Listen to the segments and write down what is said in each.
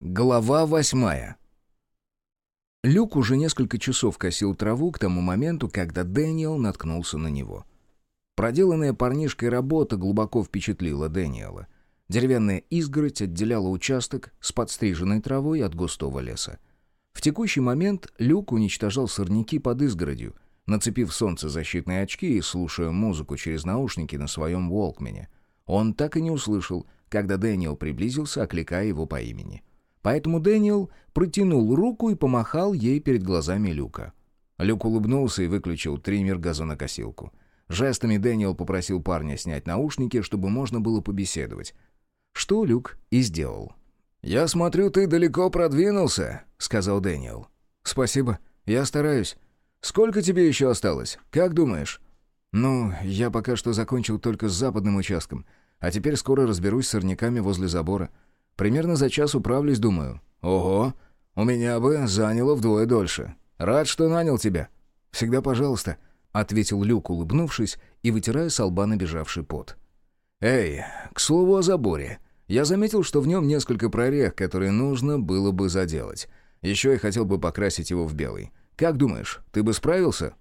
Глава восьмая. Люк уже несколько часов косил траву к тому моменту, когда Дэниел наткнулся на него. Проделанная парнишкой работа глубоко впечатлила Дэниела. Деревянная изгородь отделяла участок с подстриженной травой от густого леса. В текущий момент Люк уничтожал сорняки под изгородью, нацепив солнцезащитные очки и слушая музыку через наушники на своем Волкмене. Он так и не услышал, когда Дэниел приблизился, окликая его по имени. Поэтому Дэниел протянул руку и помахал ей перед глазами Люка. Люк улыбнулся и выключил триммер-газонокосилку. Жестами Дэниел попросил парня снять наушники, чтобы можно было побеседовать. Что Люк и сделал. «Я смотрю, ты далеко продвинулся», — сказал Дэниел. «Спасибо, я стараюсь. Сколько тебе еще осталось? Как думаешь?» «Ну, я пока что закончил только с западным участком, а теперь скоро разберусь с сорняками возле забора. Примерно за час управлюсь, думаю. Ого, у меня бы заняло вдвое дольше. Рад, что нанял тебя. Всегда пожалуйста, ответил Люк, улыбнувшись и вытирая с лба набежавший пот. Эй, к слову о заборе. Я заметил, что в нем несколько прорех, которые нужно было бы заделать. Еще я хотел бы покрасить его в белый. Как думаешь, ты бы справился?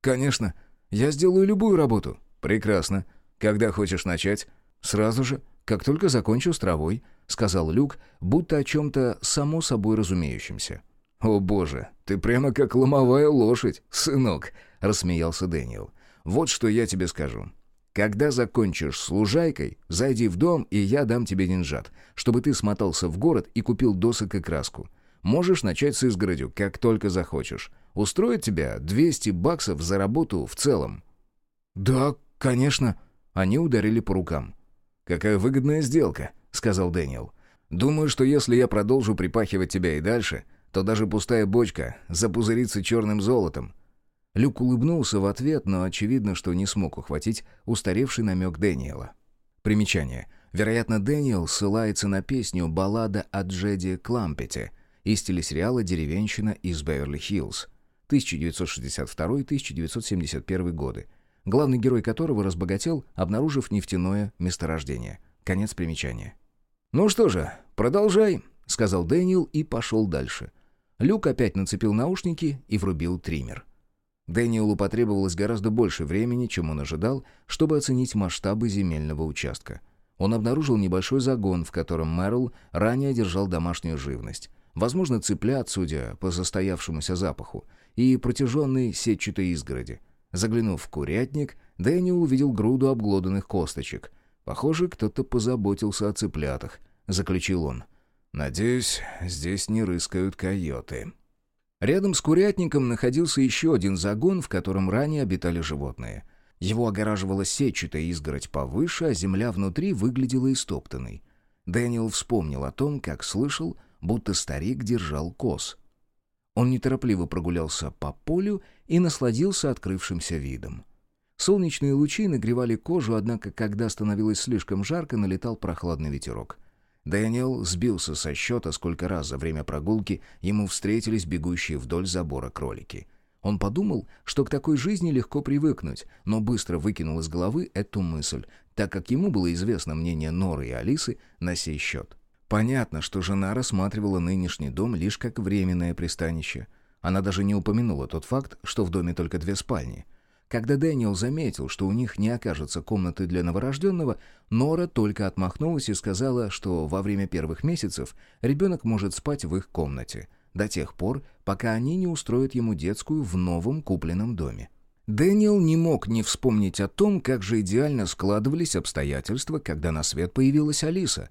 Конечно. Я сделаю любую работу. Прекрасно. Когда хочешь начать? Сразу же, как только закончу с травой, сказал Люк, будто о чем-то само собой разумеющемся. «О боже, ты прямо как ломовая лошадь, сынок!» — рассмеялся Дэниел. «Вот что я тебе скажу. Когда закончишь с лужайкой, зайди в дом, и я дам тебе деньжат, чтобы ты смотался в город и купил досок и краску. Можешь начать с изгородью, как только захочешь. Устроит тебя 200 баксов за работу в целом». «Да, конечно». Они ударили по рукам. «Какая выгодная сделка», — сказал Дэниел. «Думаю, что если я продолжу припахивать тебя и дальше, то даже пустая бочка запузырится черным золотом». Люк улыбнулся в ответ, но очевидно, что не смог ухватить устаревший намек Дэниела. Примечание. Вероятно, Дэниел ссылается на песню «Баллада о Джеди Клампете» из телесериала «Деревенщина из Беверли-Хиллз» 1962-1971 годы, главный герой которого разбогател, обнаружив нефтяное месторождение. Конец примечания. «Ну что же, продолжай», — сказал Дэниел и пошел дальше. Люк опять нацепил наушники и врубил триммер. Дэниелу потребовалось гораздо больше времени, чем он ожидал, чтобы оценить масштабы земельного участка. Он обнаружил небольшой загон, в котором Мэрл ранее держал домашнюю живность. Возможно, цыплят, судя по застоявшемуся запаху, и протяженной сетчатой изгороди. Заглянув в курятник, Дэниел увидел груду обглоданных косточек. Похоже, кто-то позаботился о цыплятах, заключил он. Надеюсь, здесь не рыскают койоты. Рядом с курятником находился еще один загон, в котором ранее обитали животные. Его огораживала сетчатая изгородь повыше, а земля внутри выглядела истоптанной. Дэниел вспомнил о том, как слышал, будто старик держал коз. Он неторопливо прогулялся по полю и насладился открывшимся видом. Солнечные лучи нагревали кожу, однако, когда становилось слишком жарко, налетал прохладный ветерок. Дэниел сбился со счета, сколько раз за время прогулки ему встретились бегущие вдоль забора кролики. Он подумал, что к такой жизни легко привыкнуть, но быстро выкинул из головы эту мысль, так как ему было известно мнение Норы и Алисы на сей счет. Понятно, что жена рассматривала нынешний дом лишь как временное пристанище. Она даже не упомянула тот факт, что в доме только две спальни — когда Дэниел заметил, что у них не окажется комнаты для новорожденного, Нора только отмахнулась и сказала, что во время первых месяцев ребенок может спать в их комнате, до тех пор, пока они не устроят ему детскую в новом купленном доме. Дэниел не мог не вспомнить о том, как же идеально складывались обстоятельства, когда на свет появилась Алиса.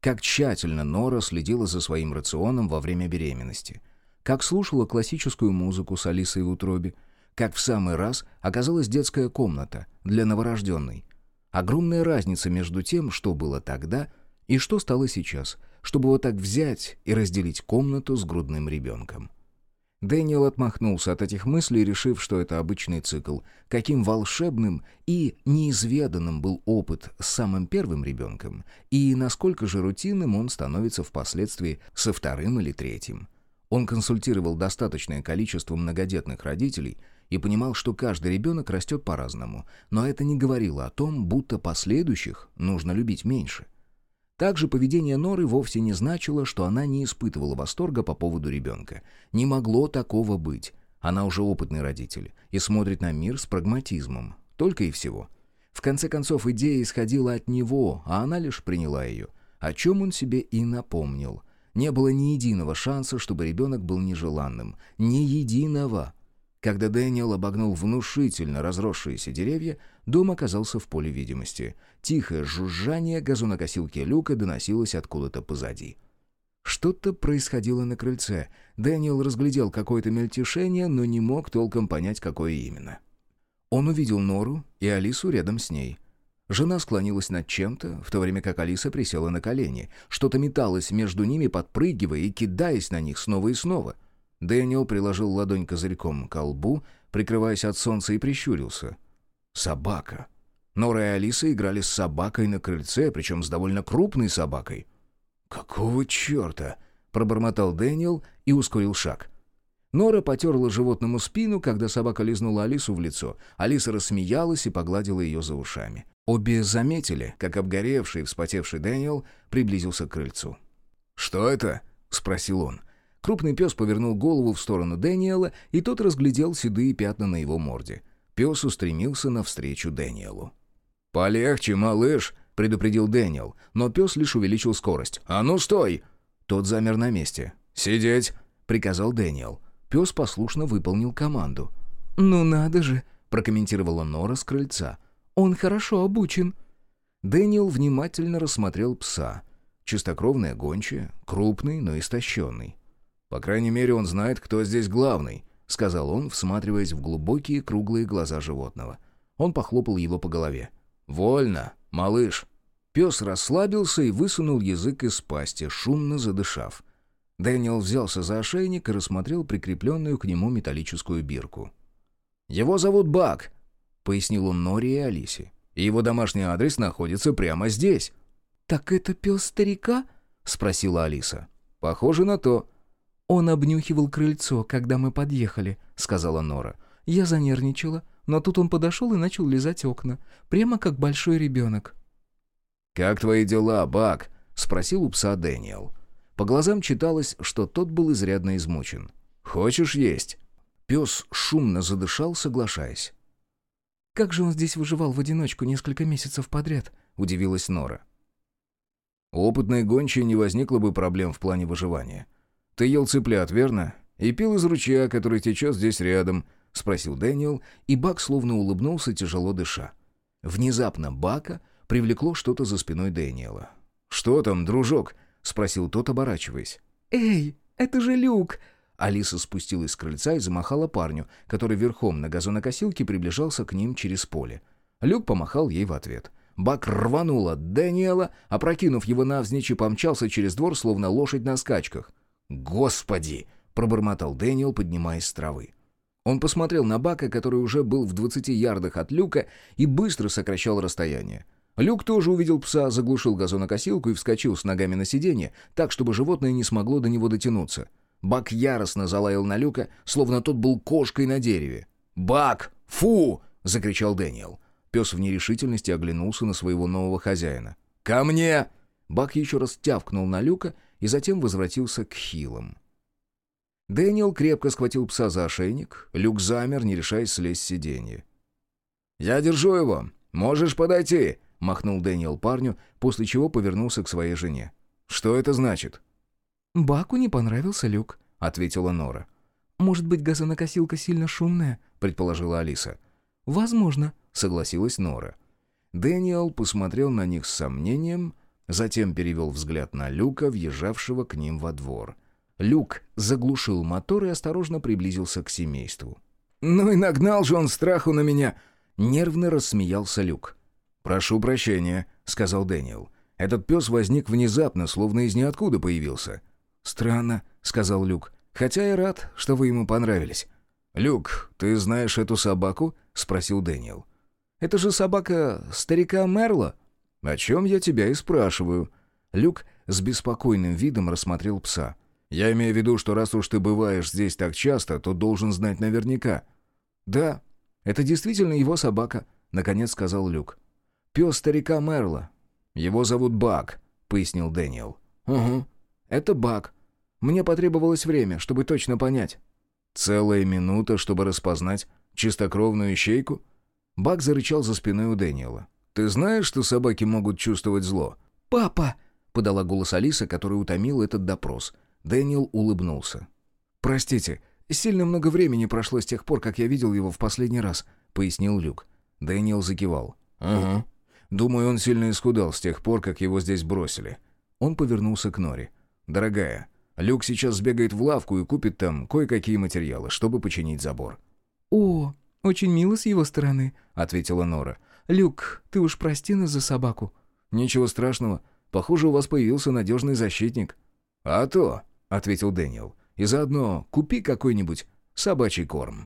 Как тщательно Нора следила за своим рационом во время беременности. Как слушала классическую музыку с Алисой в утробе, как в самый раз оказалась детская комната для новорожденной. Огромная разница между тем, что было тогда и что стало сейчас, чтобы вот так взять и разделить комнату с грудным ребенком. Дэниел отмахнулся от этих мыслей, решив, что это обычный цикл. Каким волшебным и неизведанным был опыт с самым первым ребенком, и насколько же рутинным он становится впоследствии со вторым или третьим. Он консультировал достаточное количество многодетных родителей – и понимал, что каждый ребенок растет по-разному, но это не говорило о том, будто последующих нужно любить меньше. Также поведение Норы вовсе не значило, что она не испытывала восторга по поводу ребенка. Не могло такого быть. Она уже опытный родитель и смотрит на мир с прагматизмом. Только и всего. В конце концов, идея исходила от него, а она лишь приняла ее. О чем он себе и напомнил. Не было ни единого шанса, чтобы ребенок был нежеланным. Ни единого. Когда Дэниел обогнул внушительно разросшиеся деревья, дом оказался в поле видимости. Тихое жужжание газонокосилки люка доносилось откуда-то позади. Что-то происходило на крыльце. Дэниел разглядел какое-то мельтешение, но не мог толком понять, какое именно. Он увидел Нору и Алису рядом с ней. Жена склонилась над чем-то, в то время как Алиса присела на колени. Что-то металось между ними, подпрыгивая и кидаясь на них снова и снова — Дэниел приложил ладонь козырьком к колбу, прикрываясь от солнца, и прищурился. «Собака». Нора и Алиса играли с собакой на крыльце, причем с довольно крупной собакой. «Какого черта?» — пробормотал Дэниел и ускорил шаг. Нора потерла животному спину, когда собака лизнула Алису в лицо. Алиса рассмеялась и погладила ее за ушами. Обе заметили, как обгоревший и вспотевший Дэниел приблизился к крыльцу. «Что это?» — спросил он. Крупный пес повернул голову в сторону Дэниела, и тот разглядел седые пятна на его морде. Пес устремился навстречу Дэниелу. «Полегче, малыш!» — предупредил Дэниел, но пес лишь увеличил скорость. «А ну, стой!» Тот замер на месте. «Сидеть!» — приказал Дэниел. Пес послушно выполнил команду. «Ну надо же!» — прокомментировала Нора с крыльца. «Он хорошо обучен». Дэниел внимательно рассмотрел пса. Чистокровная гончая, крупный, но истощенный. «По крайней мере, он знает, кто здесь главный», — сказал он, всматриваясь в глубокие круглые глаза животного. Он похлопал его по голове. «Вольно, малыш». Пес расслабился и высунул язык из пасти, шумно задышав. Дэниел взялся за ошейник и рассмотрел прикрепленную к нему металлическую бирку. «Его зовут Бак», — пояснил он Нори и Алисе. «И его домашний адрес находится прямо здесь». «Так это пес старика?» — спросила Алиса. «Похоже на то», «Он обнюхивал крыльцо, когда мы подъехали», — сказала Нора. «Я занервничала, но тут он подошел и начал лизать окна, прямо как большой ребенок». «Как твои дела, Бак?» — спросил у пса Дэниел. По глазам читалось, что тот был изрядно измучен. «Хочешь есть?» Пес шумно задышал, соглашаясь. «Как же он здесь выживал в одиночку несколько месяцев подряд?» — удивилась Нора. У опытной гончей не возникло бы проблем в плане выживания. «Ты ел цыплят, верно? И пил из ручья, который течет здесь рядом», — спросил Дэниел, и Бак словно улыбнулся, тяжело дыша. Внезапно Бака привлекло что-то за спиной Дэниела. «Что там, дружок?» — спросил тот, оборачиваясь. «Эй, это же Люк!» Алиса спустилась с крыльца и замахала парню, который верхом на газонокосилке приближался к ним через поле. Люк помахал ей в ответ. Бак рванул от Дэниела, опрокинув его навзничь и помчался через двор, словно лошадь на скачках. «Господи!» — пробормотал Дэниел, поднимаясь с травы. Он посмотрел на Бака, который уже был в 20 ярдах от люка, и быстро сокращал расстояние. Люк тоже увидел пса, заглушил газонокосилку и вскочил с ногами на сиденье, так, чтобы животное не смогло до него дотянуться. Бак яростно залаял на люка, словно тот был кошкой на дереве. «Бак! Фу!» — закричал Дэниел. Пес в нерешительности оглянулся на своего нового хозяина. «Ко мне!» Бак еще раз тявкнул на Люка и затем возвратился к Хиллам. Дэниел крепко схватил пса за ошейник, Люк замер, не решаясь слезть с сиденья. «Я держу его! Можешь подойти!» — махнул Дэниел парню, после чего повернулся к своей жене. «Что это значит?» «Баку не понравился Люк», — ответила Нора. «Может быть, газонокосилка сильно шумная?» — предположила Алиса. «Возможно», — согласилась Нора. Дэниел посмотрел на них с сомнением, Затем перевел взгляд на Люка, въезжавшего к ним во двор. Люк заглушил мотор и осторожно приблизился к семейству. «Ну и нагнал же он страху на меня!» Нервно рассмеялся Люк. «Прошу прощения», — сказал Дэниел. «Этот пес возник внезапно, словно из ниоткуда появился». «Странно», — сказал Люк. «Хотя я рад, что вы ему понравились». «Люк, ты знаешь эту собаку?» — спросил Дэниел. «Это же собака старика Мерла?» «О чем я тебя и спрашиваю?» Люк с беспокойным видом рассмотрел пса. «Я имею в виду, что раз уж ты бываешь здесь так часто, то должен знать наверняка». «Да, это действительно его собака», — наконец сказал Люк. «Пес старика Мерла. Его зовут Бак», —— пояснил Дэниел. «Угу. Это баг. Мне потребовалось время, чтобы точно понять». «Целая минута, чтобы распознать чистокровную ищейку?» Баг зарычал за спиной у Дэниела. «Ты знаешь, что собаки могут чувствовать зло?» «Папа!» — подала голос Алиса, который утомил этот допрос. Дэниел улыбнулся. «Простите, сильно много времени прошло с тех пор, как я видел его в последний раз», — пояснил Люк. Дэниел закивал. «Ага. Думаю, он сильно исхудал с тех пор, как его здесь бросили». Он повернулся к Норе. «Дорогая, Люк сейчас сбегает в лавку и купит там кое-какие материалы, чтобы починить забор». «О, очень мило с его стороны», — ответила Нора. «Люк, ты уж прости нас за собаку». «Ничего страшного. Похоже, у вас появился надежный защитник». «А то», — ответил Дэниел. «И заодно купи какой-нибудь собачий корм».